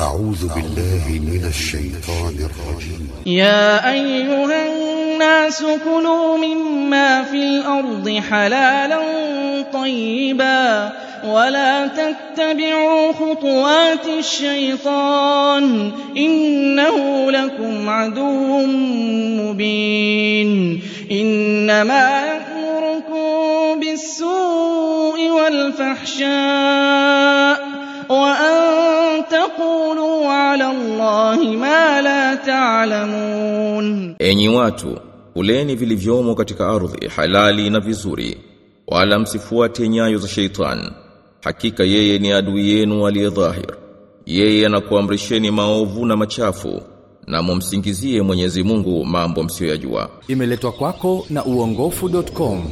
أعوذ بالله من الشيطان الرجيم. يا أيها الناس كلوا مما في الأرض حلالا طيبا ولا تتبعوا خطوات الشيطان إنه لكم عدو مبين. إنما يأمركم بالسوء والفحشاء وأن تقولوا على الله ما لا تعلمون Enyi watu, kuleni vilivyomo katika ardhi halali na vizuri, wala msifuate nyayo za sheitan. Hakika yeye ni adui yenu aliye dhahir. Yeye anakuamrisheni maovu na machafu, na mumsingizie Mwenyezi Mungu mambo msiyoyajua. Imeletwa kwako na uongofu.com